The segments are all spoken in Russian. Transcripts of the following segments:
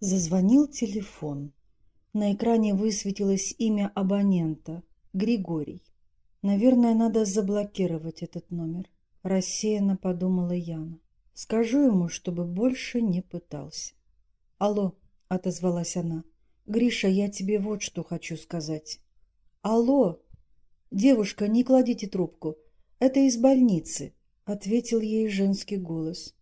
Зазвонил телефон. На экране высветилось имя абонента – Григорий. Наверное, надо заблокировать этот номер. Рассеянно подумала Яна. Скажу ему, чтобы больше не пытался. «Алло», — отозвалась она. «Гриша, я тебе вот что хочу сказать». «Алло!» «Девушка, не кладите трубку. Это из больницы», — ответил ей женский голос.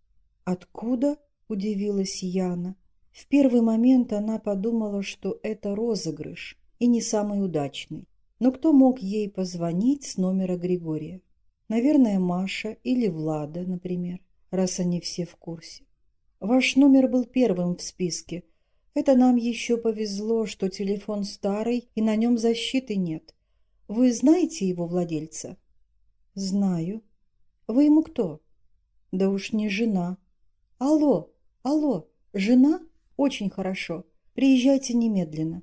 «Откуда?» — удивилась Яна. В первый момент она подумала, что это розыгрыш и не самый удачный. Но кто мог ей позвонить с номера Григория? Наверное, Маша или Влада, например, раз они все в курсе. Ваш номер был первым в списке. Это нам еще повезло, что телефон старый и на нем защиты нет. Вы знаете его владельца? Знаю. Вы ему кто? Да уж не жена. Алло, алло, жена? Очень хорошо. Приезжайте немедленно.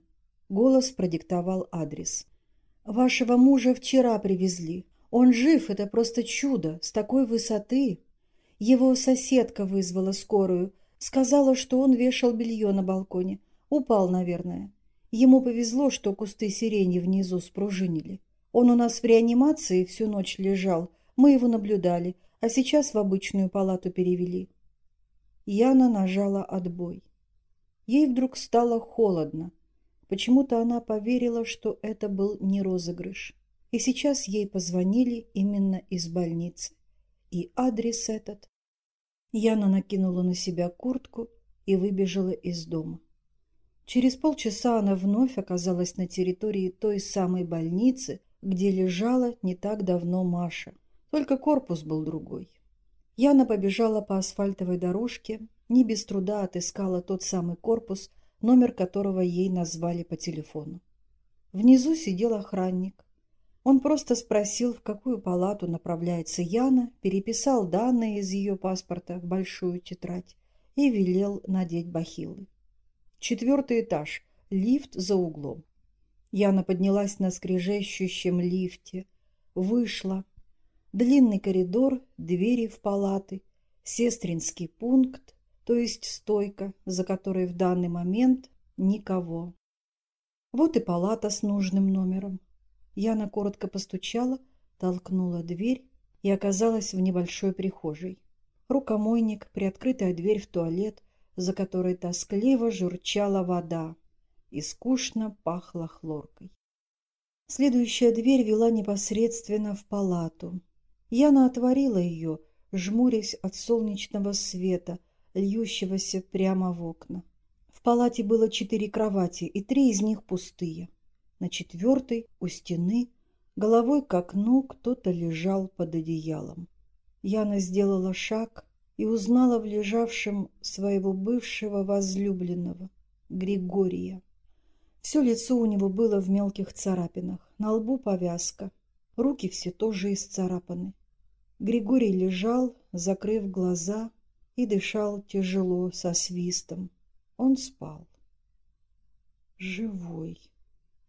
Голос продиктовал адрес. Вашего мужа вчера привезли. Он жив, это просто чудо, с такой высоты. Его соседка вызвала скорую, сказала, что он вешал белье на балконе. Упал, наверное. Ему повезло, что кусты сирени внизу спружинили. Он у нас в реанимации всю ночь лежал, мы его наблюдали, а сейчас в обычную палату перевели. Яна нажала отбой. Ей вдруг стало холодно. Почему-то она поверила, что это был не розыгрыш. И сейчас ей позвонили именно из больницы. И адрес этот. Яна накинула на себя куртку и выбежала из дома. Через полчаса она вновь оказалась на территории той самой больницы, где лежала не так давно Маша. Только корпус был другой. Яна побежала по асфальтовой дорожке, не без труда отыскала тот самый корпус, номер которого ей назвали по телефону. Внизу сидел охранник. Он просто спросил, в какую палату направляется Яна, переписал данные из ее паспорта в большую тетрадь и велел надеть бахилы. Четвертый этаж, лифт за углом. Яна поднялась на скрежещущем лифте, вышла. Длинный коридор, двери в палаты, сестринский пункт, то есть стойка, за которой в данный момент никого. Вот и палата с нужным номером. Яна коротко постучала, толкнула дверь и оказалась в небольшой прихожей. Рукомойник, приоткрытая дверь в туалет, за которой тоскливо журчала вода и скучно пахло хлоркой. Следующая дверь вела непосредственно в палату. Яна отворила ее, жмурясь от солнечного света, льющегося прямо в окна. В палате было четыре кровати, и три из них пустые. На четвертой, у стены, головой к окну кто-то лежал под одеялом. Яна сделала шаг и узнала в лежавшем своего бывшего возлюбленного, Григория. Все лицо у него было в мелких царапинах, на лбу повязка, руки все тоже исцарапаны. Григорий лежал, закрыв глаза, и дышал тяжело, со свистом. Он спал. Живой.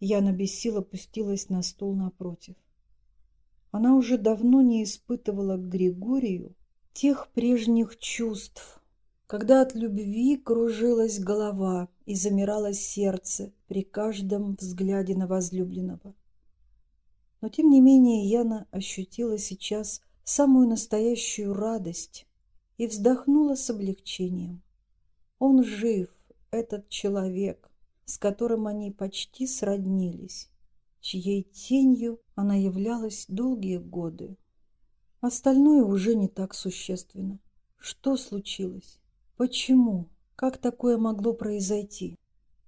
Яна без сил опустилась на стул напротив. Она уже давно не испытывала к Григорию тех прежних чувств, когда от любви кружилась голова и замирало сердце при каждом взгляде на возлюбленного. Но тем не менее Яна ощутила сейчас самую настоящую радость и вздохнула с облегчением. Он жив, этот человек, с которым они почти сроднились, чьей тенью она являлась долгие годы. Остальное уже не так существенно. Что случилось? Почему? Как такое могло произойти?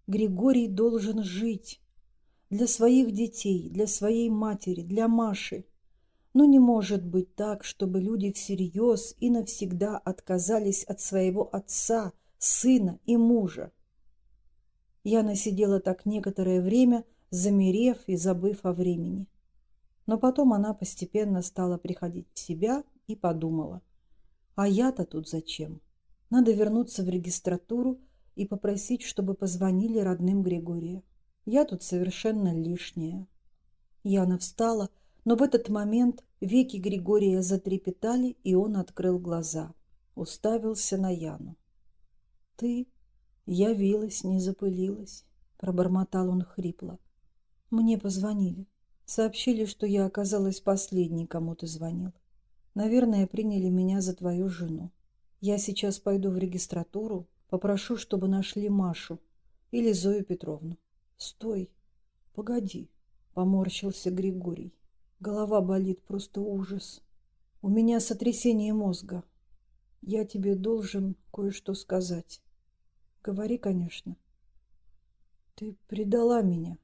Григорий должен жить. Для своих детей, для своей матери, для Маши. Но не может быть так, чтобы люди всерьез и навсегда отказались от своего отца, сына и мужа. Яна сидела так некоторое время, замерев и забыв о времени. Но потом она постепенно стала приходить в себя и подумала. А я-то тут зачем? Надо вернуться в регистратуру и попросить, чтобы позвонили родным Григория. Я тут совершенно лишняя. Яна встала, но в этот момент веки Григория затрепетали, и он открыл глаза. Уставился на Яну. «Ты? Явилась, не запылилась, пробормотал он хрипло. Мне позвонили. Сообщили, что я оказалась последней, кому ты звонил. Наверное, приняли меня за твою жену. Я сейчас пойду в регистратуру, попрошу, чтобы нашли Машу или Зою Петровну. Стой, погоди, поморщился Григорий. Голова болит, просто ужас. У меня сотрясение мозга. Я тебе должен кое-что сказать. Говори, конечно. Ты предала меня.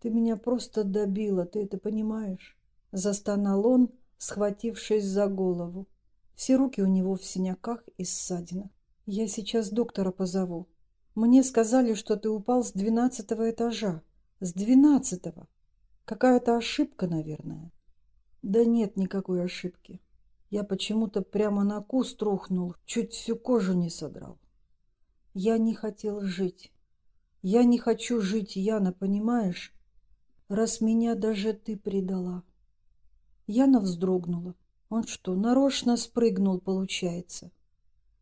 Ты меня просто добила, ты это понимаешь? Застонал он, схватившись за голову. Все руки у него в синяках и ссадинах. Я сейчас доктора позову. Мне сказали, что ты упал с двенадцатого этажа. С двенадцатого. Какая-то ошибка, наверное. Да нет никакой ошибки. Я почему-то прямо на куст рухнул, чуть всю кожу не содрал. Я не хотел жить. Я не хочу жить, Яна, понимаешь? Раз меня даже ты предала. Яна вздрогнула. Он что, нарочно спрыгнул, получается?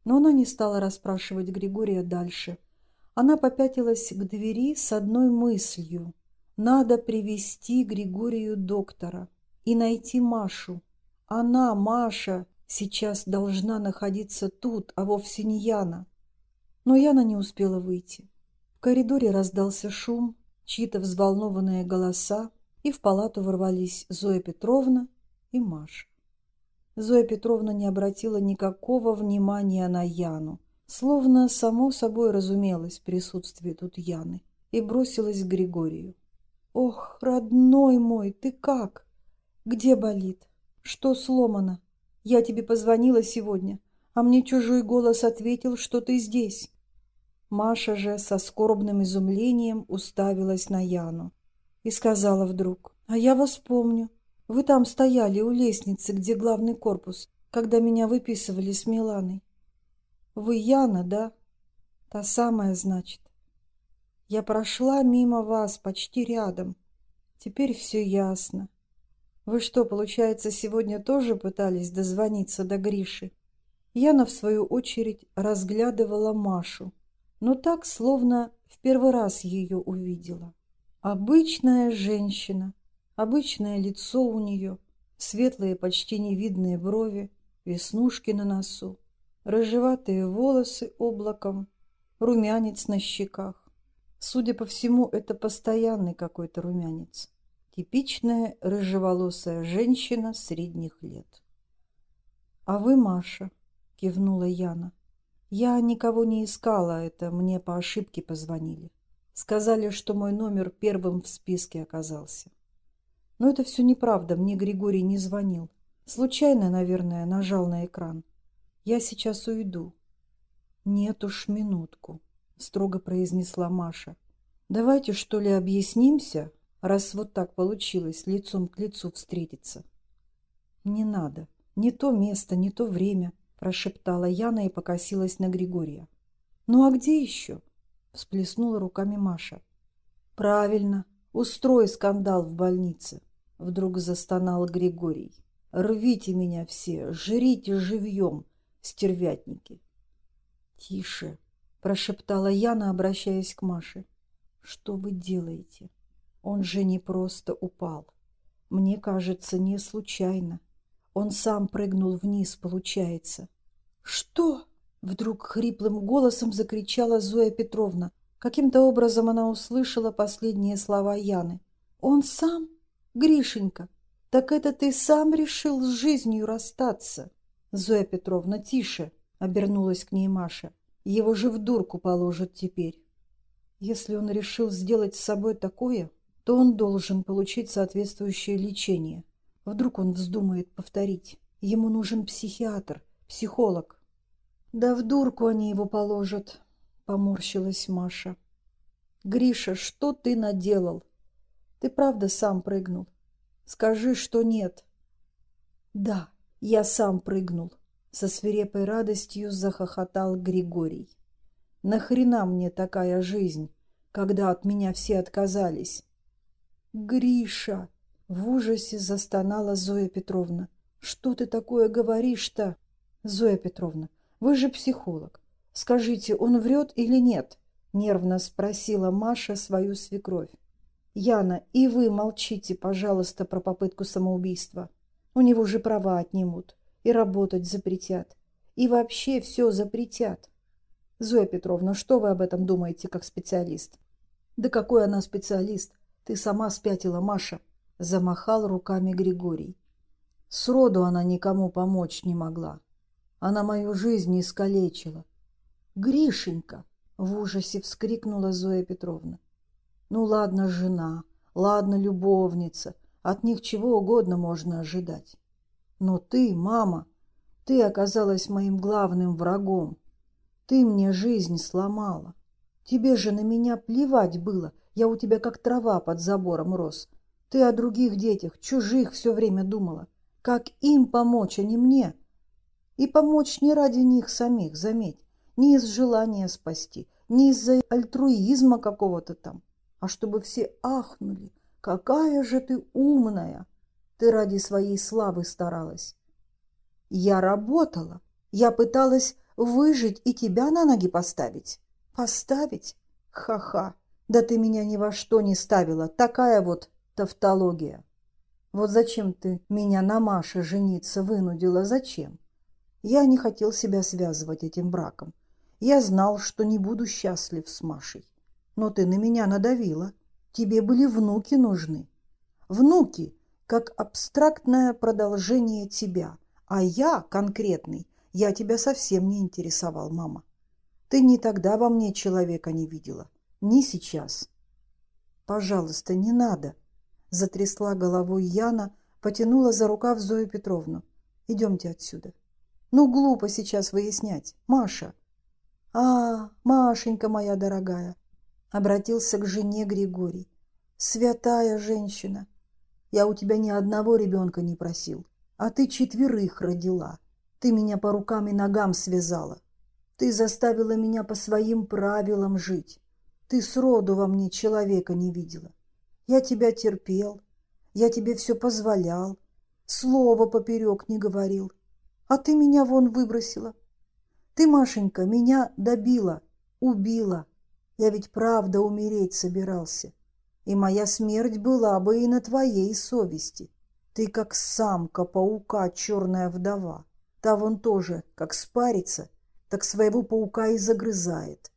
Но она не стала расспрашивать Григория дальше. Она попятилась к двери с одной мыслью. Надо привести Григорию доктора и найти Машу. Она, Маша, сейчас должна находиться тут, а вовсе не Яна. Но Яна не успела выйти. В коридоре раздался шум, чьи-то взволнованные голоса, и в палату ворвались Зоя Петровна и Маша. Зоя Петровна не обратила никакого внимания на Яну, словно само собой разумелось присутствие тут Яны, и бросилась к Григорию. «Ох, родной мой, ты как? Где болит? Что сломано? Я тебе позвонила сегодня, а мне чужой голос ответил, что ты здесь. Маша же со скорбным изумлением уставилась на Яну и сказала вдруг, «А я вас помню. Вы там стояли у лестницы, где главный корпус, когда меня выписывали с Миланой. Вы Яна, да? Та самая, значит. Я прошла мимо вас, почти рядом. Теперь все ясно. Вы что, получается, сегодня тоже пытались дозвониться до Гриши?» Яна, в свою очередь, разглядывала Машу, но так, словно в первый раз ее увидела. Обычная женщина, обычное лицо у нее, светлые, почти невидные брови, веснушки на носу, рыжеватые волосы облаком, румянец на щеках. Судя по всему, это постоянный какой-то румянец. Типичная рыжеволосая женщина средних лет. «А вы Маша?» – кивнула Яна. Я никого не искала, это мне по ошибке позвонили. Сказали, что мой номер первым в списке оказался. Но это все неправда, мне Григорий не звонил. Случайно, наверное, нажал на экран. Я сейчас уйду. Нет уж, минутку, строго произнесла Маша. Давайте, что ли, объяснимся, раз вот так получилось лицом к лицу встретиться. Не надо. Не то место, не то время прошептала Яна и покосилась на Григория. «Ну а где еще?» – всплеснула руками Маша. «Правильно, устрой скандал в больнице», – вдруг застонал Григорий. «Рвите меня все, жрите живьем, стервятники». «Тише», – прошептала Яна, обращаясь к Маше. «Что вы делаете? Он же не просто упал. Мне кажется, не случайно. Он сам прыгнул вниз, получается. «Что?» — вдруг хриплым голосом закричала Зоя Петровна. Каким-то образом она услышала последние слова Яны. «Он сам? Гришенька, так это ты сам решил с жизнью расстаться?» «Зоя Петровна, тише!» — обернулась к ней Маша. «Его же в дурку положат теперь. Если он решил сделать с собой такое, то он должен получить соответствующее лечение. Вдруг он вздумает повторить. Ему нужен психиатр, психолог. Да в дурку они его положат, поморщилась Маша. Гриша, что ты наделал? Ты правда сам прыгнул? Скажи, что нет. Да, я сам прыгнул. Со свирепой радостью захохотал Григорий. Нахрена мне такая жизнь, когда от меня все отказались? Гриша! В ужасе застонала Зоя Петровна. «Что ты такое говоришь-то?» «Зоя Петровна, вы же психолог. Скажите, он врет или нет?» — нервно спросила Маша свою свекровь. «Яна, и вы молчите, пожалуйста, про попытку самоубийства. У него же права отнимут, и работать запретят, и вообще все запретят. Зоя Петровна, что вы об этом думаете, как специалист?» «Да какой она специалист? Ты сама спятила, Маша!» — замахал руками Григорий. Сроду она никому помочь не могла. Она мою жизнь искалечила. «Гришенька!» — в ужасе вскрикнула Зоя Петровна. «Ну ладно, жена, ладно, любовница, от них чего угодно можно ожидать. Но ты, мама, ты оказалась моим главным врагом. Ты мне жизнь сломала. Тебе же на меня плевать было, я у тебя как трава под забором рос. Ты о других детях, чужих все время думала. Как им помочь, а не мне? И помочь не ради них самих, заметь, не из желания спасти, не из-за альтруизма какого-то там, а чтобы все ахнули. Какая же ты умная! Ты ради своей славы старалась. Я работала, я пыталась выжить и тебя на ноги поставить. Поставить? Ха-ха! Да ты меня ни во что не ставила, такая вот тавтология. Вот зачем ты меня на Маше жениться вынудила? Зачем? Я не хотел себя связывать этим браком. Я знал, что не буду счастлив с Машей. Но ты на меня надавила. Тебе были внуки нужны. Внуки, как абстрактное продолжение тебя. А я, конкретный, я тебя совсем не интересовал, мама. Ты ни тогда во мне человека не видела, ни сейчас. Пожалуйста, не надо. Затрясла головой Яна, потянула за рукав Зою Петровну. Идемте отсюда. Ну, глупо сейчас выяснять. Маша. А, Машенька моя дорогая. Обратился к жене Григорий. Святая женщина. Я у тебя ни одного ребенка не просил, а ты четверых родила. Ты меня по рукам и ногам связала. Ты заставила меня по своим правилам жить. Ты сроду во мне человека не видела. Я тебя терпел, я тебе все позволял, слова поперек не говорил. А ты меня вон выбросила. Ты, Машенька, меня добила, убила. Я ведь правда умереть собирался. И моя смерть была бы и на твоей совести. Ты как самка паука, черная вдова. Та вон тоже, как спарится, так своего паука и загрызает.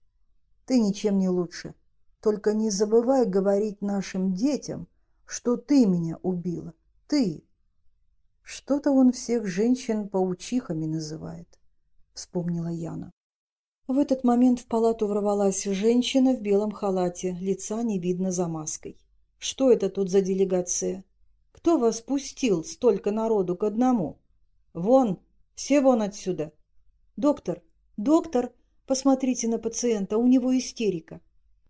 Ты ничем не лучше. Только не забывай говорить нашим детям, что ты меня убила. Ты. Что-то он всех женщин паучихами называет, вспомнила Яна. В этот момент в палату ворвалась женщина в белом халате, лица не видно за маской. Что это тут за делегация? Кто вас пустил столько народу к одному? Вон, все вон отсюда. Доктор, доктор, посмотрите на пациента, у него истерика.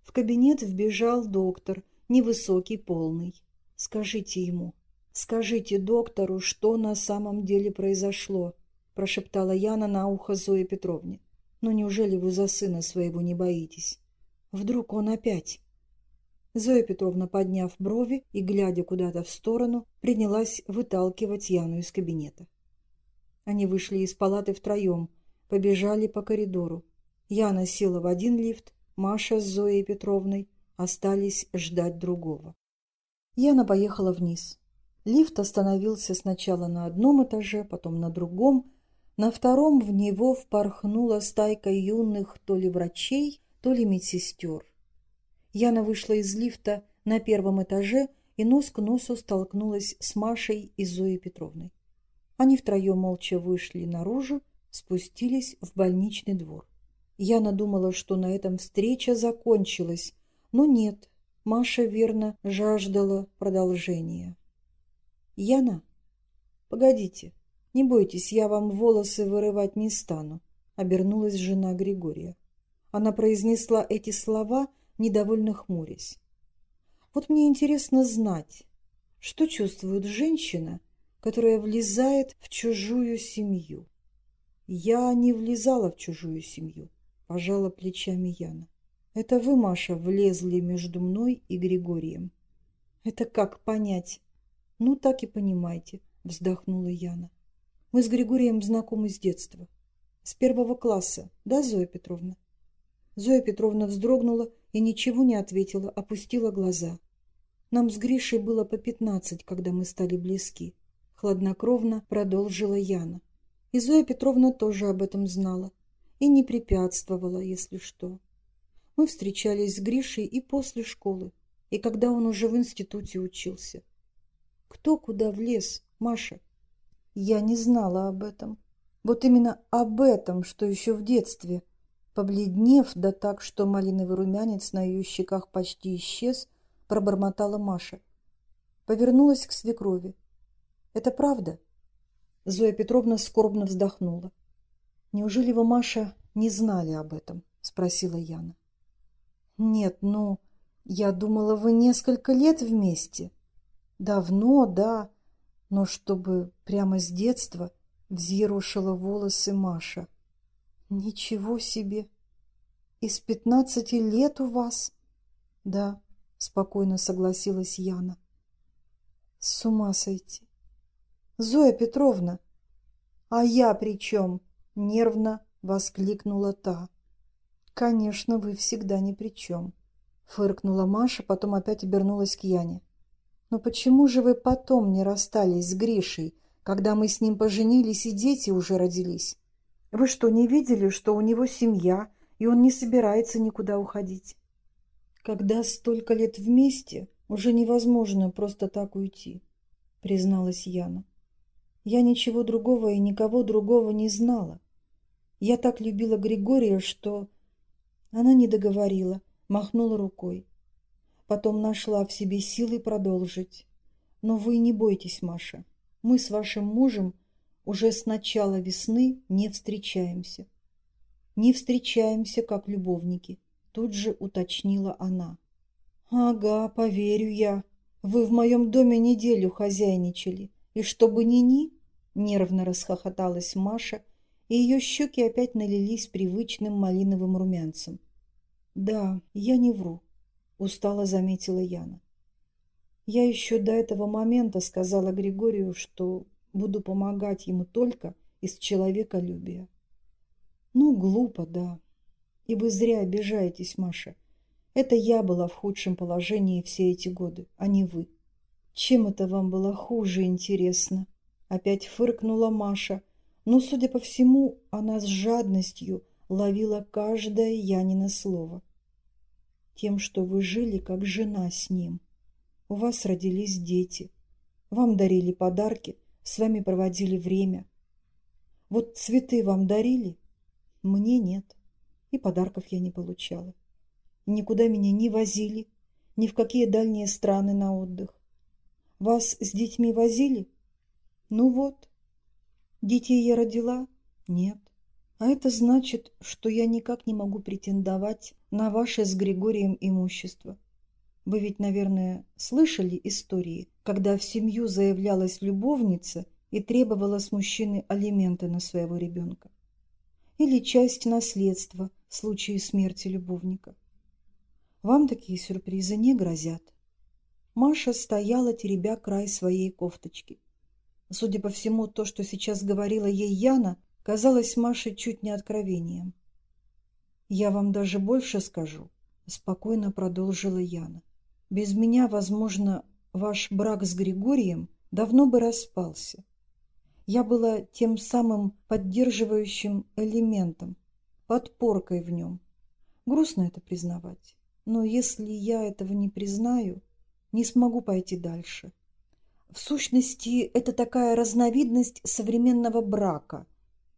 В кабинет вбежал доктор, невысокий, полный. «Скажите ему, скажите доктору, что на самом деле произошло», прошептала Яна на ухо Зое Петровне. «Но неужели вы за сына своего не боитесь? Вдруг он опять...» Зоя Петровна, подняв брови и глядя куда-то в сторону, принялась выталкивать Яну из кабинета. Они вышли из палаты втроем, побежали по коридору. Яна села в один лифт, Маша с Зоей Петровной остались ждать другого. Яна поехала вниз. Лифт остановился сначала на одном этаже, потом на другом. На втором в него впорхнула стайка юных то ли врачей, то ли медсестер. Яна вышла из лифта на первом этаже и нос к носу столкнулась с Машей и Зоей Петровной. Они втроем молча вышли наружу, спустились в больничный двор. Яна думала, что на этом встреча закончилась, но нет, Маша верно жаждала продолжения. «Яна, погодите, не бойтесь, я вам волосы вырывать не стану», — обернулась жена Григория. Она произнесла эти слова, недовольно хмурясь. «Вот мне интересно знать, что чувствует женщина, которая влезает в чужую семью?» «Я не влезала в чужую семью пожала плечами Яна. Это вы, Маша, влезли между мной и Григорием. Это как понять? Ну, так и понимайте, вздохнула Яна. Мы с Григорием знакомы с детства. С первого класса, да, Зоя Петровна? Зоя Петровна вздрогнула и ничего не ответила, опустила глаза. Нам с Гришей было по пятнадцать, когда мы стали близки. Хладнокровно продолжила Яна. И Зоя Петровна тоже об этом знала. И не препятствовала, если что. Мы встречались с Гришей и после школы, и когда он уже в институте учился. Кто куда влез, Маша? Я не знала об этом. Вот именно об этом, что еще в детстве. Побледнев, да так, что малиновый румянец на ее щеках почти исчез, пробормотала Маша. Повернулась к свекрови. «Это правда?» Зоя Петровна скорбно вздохнула. «Неужели вы, Маша, не знали об этом?» — спросила Яна. «Нет, ну, я думала, вы несколько лет вместе. Давно, да, но чтобы прямо с детства взъерошила волосы Маша. Ничего себе! Из пятнадцати лет у вас? Да, спокойно согласилась Яна. С ума сойти. Зоя Петровна! А я при чем? Нервно воскликнула та. Конечно, вы всегда ни при чем. Фыркнула Маша, потом опять обернулась к Яне. Но почему же вы потом не расстались с Гришей, когда мы с ним поженились и дети уже родились? Вы что, не видели, что у него семья, и он не собирается никуда уходить? Когда столько лет вместе, уже невозможно просто так уйти, призналась Яна. Я ничего другого и никого другого не знала. Я так любила Григория, что... Она не договорила, махнула рукой. Потом нашла в себе силы продолжить. Но вы не бойтесь, Маша. Мы с вашим мужем уже с начала весны не встречаемся. Не встречаемся, как любовники, тут же уточнила она. Ага, поверю я. Вы в моем доме неделю хозяйничали. И чтобы ни-ни, нервно расхохоталась Маша, и ее щеки опять налились привычным малиновым румянцем. Да, я не вру, устало заметила Яна. Я еще до этого момента сказала Григорию, что буду помогать ему только из человеколюбия. Ну, глупо, да. И вы зря обижаетесь, Маша. Это я была в худшем положении все эти годы, а не вы. Чем это вам было хуже, интересно? Опять фыркнула Маша. Но, судя по всему, она с жадностью ловила каждое Янина слово. Тем, что вы жили как жена с ним. У вас родились дети. Вам дарили подарки, с вами проводили время. Вот цветы вам дарили? Мне нет. И подарков я не получала. Никуда меня не возили, ни в какие дальние страны на отдых. Вас с детьми возили? Ну вот. Детей я родила? Нет. А это значит, что я никак не могу претендовать на ваше с Григорием имущество. Вы ведь, наверное, слышали истории, когда в семью заявлялась любовница и требовала с мужчины алименты на своего ребенка. Или часть наследства в случае смерти любовника. Вам такие сюрпризы не грозят. Маша стояла, теребя край своей кофточки. Судя по всему, то, что сейчас говорила ей Яна, казалось Маше чуть не откровением. «Я вам даже больше скажу», — спокойно продолжила Яна. «Без меня, возможно, ваш брак с Григорием давно бы распался. Я была тем самым поддерживающим элементом, подпоркой в нем. Грустно это признавать, но если я этого не признаю, не смогу пойти дальше. В сущности, это такая разновидность современного брака.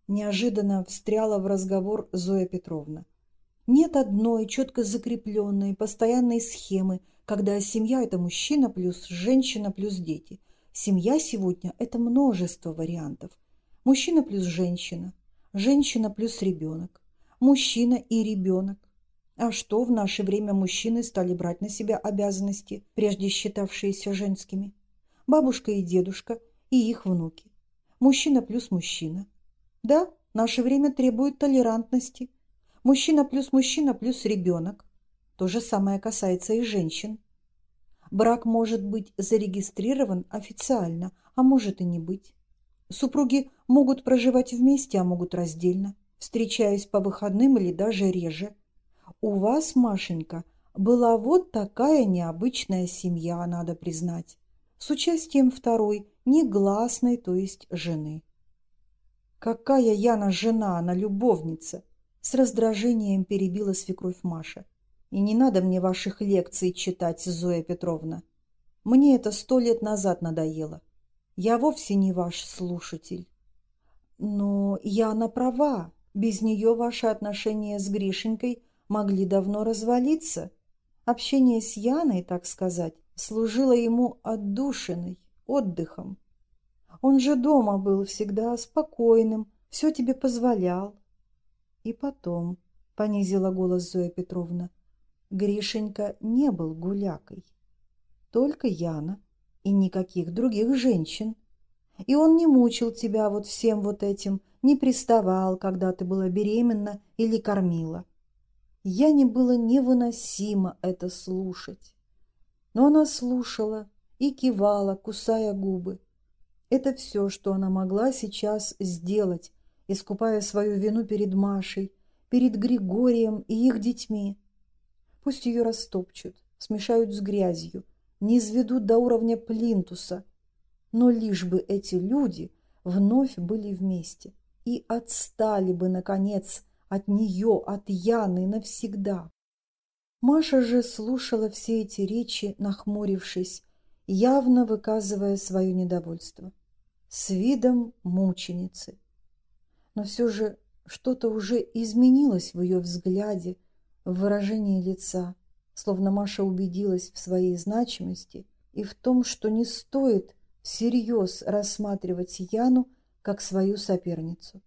Неожиданно встряла в разговор Зоя Петровна. Нет одной четко закрепленной постоянной схемы, когда семья – это мужчина плюс женщина плюс дети. Семья сегодня – это множество вариантов. Мужчина плюс женщина, женщина плюс ребенок, мужчина и ребенок. А что в наше время мужчины стали брать на себя обязанности, прежде считавшиеся женскими? Бабушка и дедушка и их внуки. Мужчина плюс мужчина. Да, наше время требует толерантности. Мужчина плюс мужчина плюс ребенок. То же самое касается и женщин. Брак может быть зарегистрирован официально, а может и не быть. Супруги могут проживать вместе, а могут раздельно, встречаясь по выходным или даже реже. У вас, Машенька, была вот такая необычная семья, надо признать, с участием второй, негласной, то есть жены. Какая Яна жена, она любовница, с раздражением перебила свекровь Маша. И не надо мне ваших лекций читать, Зоя Петровна. Мне это сто лет назад надоело. Я вовсе не ваш слушатель. Но Яна права. Без нее ваши отношения с Гришенькой могли давно развалиться. Общение с Яной, так сказать, служило ему отдушиной, отдыхом. Он же дома был всегда спокойным, все тебе позволял. И потом, — понизила голос Зоя Петровна, — Гришенька не был гулякой. Только Яна и никаких других женщин. И он не мучил тебя вот всем вот этим, не приставал, когда ты была беременна или кормила. Я не было невыносимо это слушать. Но она слушала и кивала, кусая губы. Это все, что она могла сейчас сделать, искупая свою вину перед Машей, перед Григорием и их детьми. Пусть ее растопчут, смешают с грязью, не изведут до уровня плинтуса, но лишь бы эти люди вновь были вместе и отстали бы, наконец, от нее, от Яны навсегда. Маша же слушала все эти речи, нахмурившись, явно выказывая свое недовольство, с видом мученицы. Но все же что-то уже изменилось в ее взгляде, в выражении лица, словно Маша убедилась в своей значимости и в том, что не стоит всерьез рассматривать Яну как свою соперницу.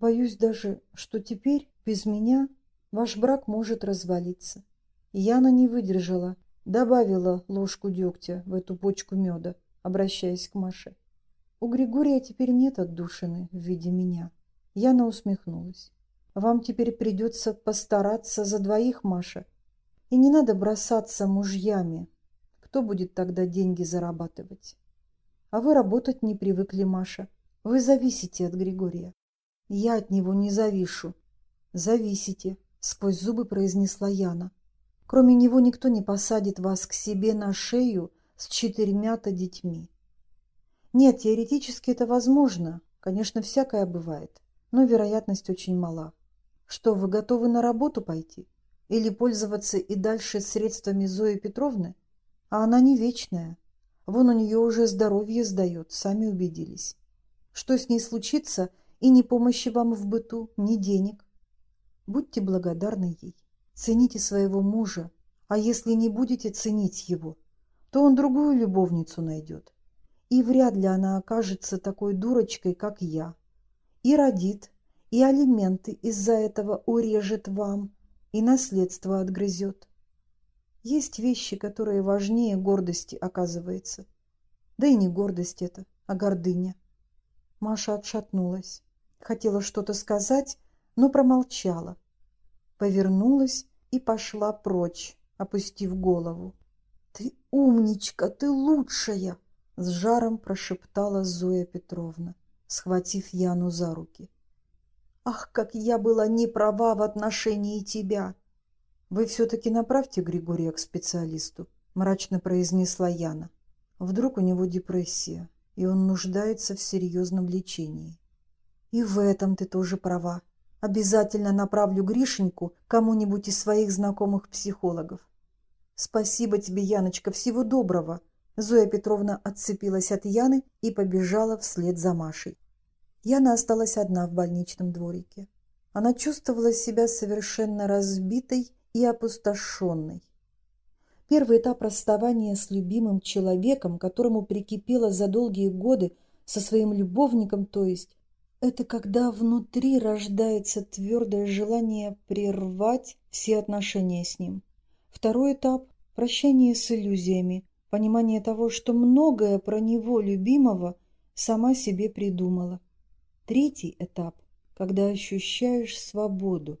Боюсь даже, что теперь без меня ваш брак может развалиться. Яна не выдержала, добавила ложку дегтя в эту бочку меда, обращаясь к Маше. У Григория теперь нет отдушины в виде меня. Яна усмехнулась. Вам теперь придется постараться за двоих, Маша. И не надо бросаться мужьями. Кто будет тогда деньги зарабатывать? А вы работать не привыкли, Маша. Вы зависите от Григория. Я от него не завишу. Зависите, сквозь зубы произнесла Яна. Кроме него никто не посадит вас к себе на шею с четырьмя-то детьми. Нет, теоретически это возможно. Конечно, всякое бывает. Но вероятность очень мала. Что, вы готовы на работу пойти? Или пользоваться и дальше средствами Зои Петровны? А она не вечная. Вон у нее уже здоровье сдает, сами убедились. Что с ней случится, и ни помощи вам в быту, ни денег. Будьте благодарны ей. Цените своего мужа, а если не будете ценить его, то он другую любовницу найдет. И вряд ли она окажется такой дурочкой, как я. И родит, и алименты из-за этого урежет вам, и наследство отгрызет. Есть вещи, которые важнее гордости, оказывается. Да и не гордость это, а гордыня. Маша отшатнулась. Хотела что-то сказать, но промолчала повернулась и пошла прочь, опустив голову. «Ты умничка, ты лучшая!» — с жаром прошептала Зоя Петровна, схватив Яну за руки. «Ах, как я была не права в отношении тебя!» «Вы все-таки направьте Григория к специалисту», — мрачно произнесла Яна. «Вдруг у него депрессия, и он нуждается в серьезном лечении». «И в этом ты тоже права», Обязательно направлю Гришеньку кому-нибудь из своих знакомых психологов. Спасибо тебе, Яночка, всего доброго. Зоя Петровна отцепилась от Яны и побежала вслед за Машей. Яна осталась одна в больничном дворике. Она чувствовала себя совершенно разбитой и опустошенной. Первый этап расставания с любимым человеком, которому прикипела за долгие годы со своим любовником, то есть, это когда внутри рождается твердое желание прервать все отношения с ним. Второй этап – прощание с иллюзиями, понимание того, что многое про него, любимого, сама себе придумала. Третий этап – когда ощущаешь свободу.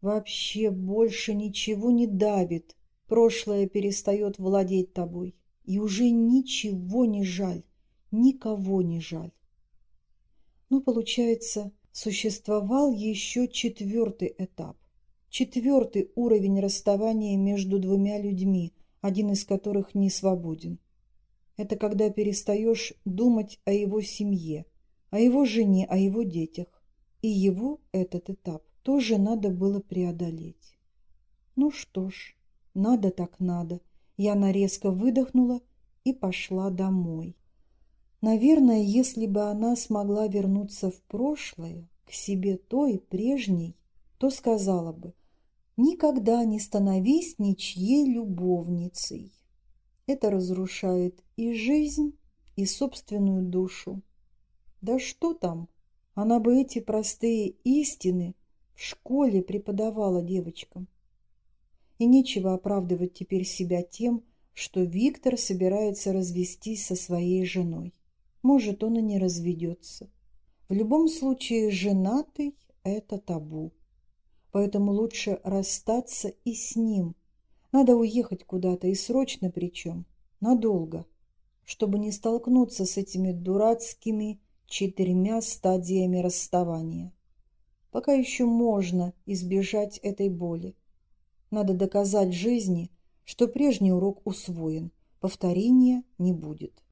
Вообще больше ничего не давит, прошлое перестает владеть тобой. И уже ничего не жаль, никого не жаль. Но, получается, существовал еще четвертый этап. четвертый уровень расставания между двумя людьми, один из которых не свободен. Это когда перестаешь думать о его семье, о его жене, о его детях. И его этот этап тоже надо было преодолеть. Ну что ж, надо так надо. Яна резко выдохнула и пошла домой. Наверное, если бы она смогла вернуться в прошлое, к себе той, прежней, то сказала бы «Никогда не становись ничьей любовницей». Это разрушает и жизнь, и собственную душу. Да что там, она бы эти простые истины в школе преподавала девочкам. И нечего оправдывать теперь себя тем, что Виктор собирается развестись со своей женой. Может, он и не разведется. В любом случае, женатый – это табу. Поэтому лучше расстаться и с ним. Надо уехать куда-то, и срочно причем, надолго, чтобы не столкнуться с этими дурацкими четырьмя стадиями расставания. Пока еще можно избежать этой боли. Надо доказать жизни, что прежний урок усвоен, повторения не будет.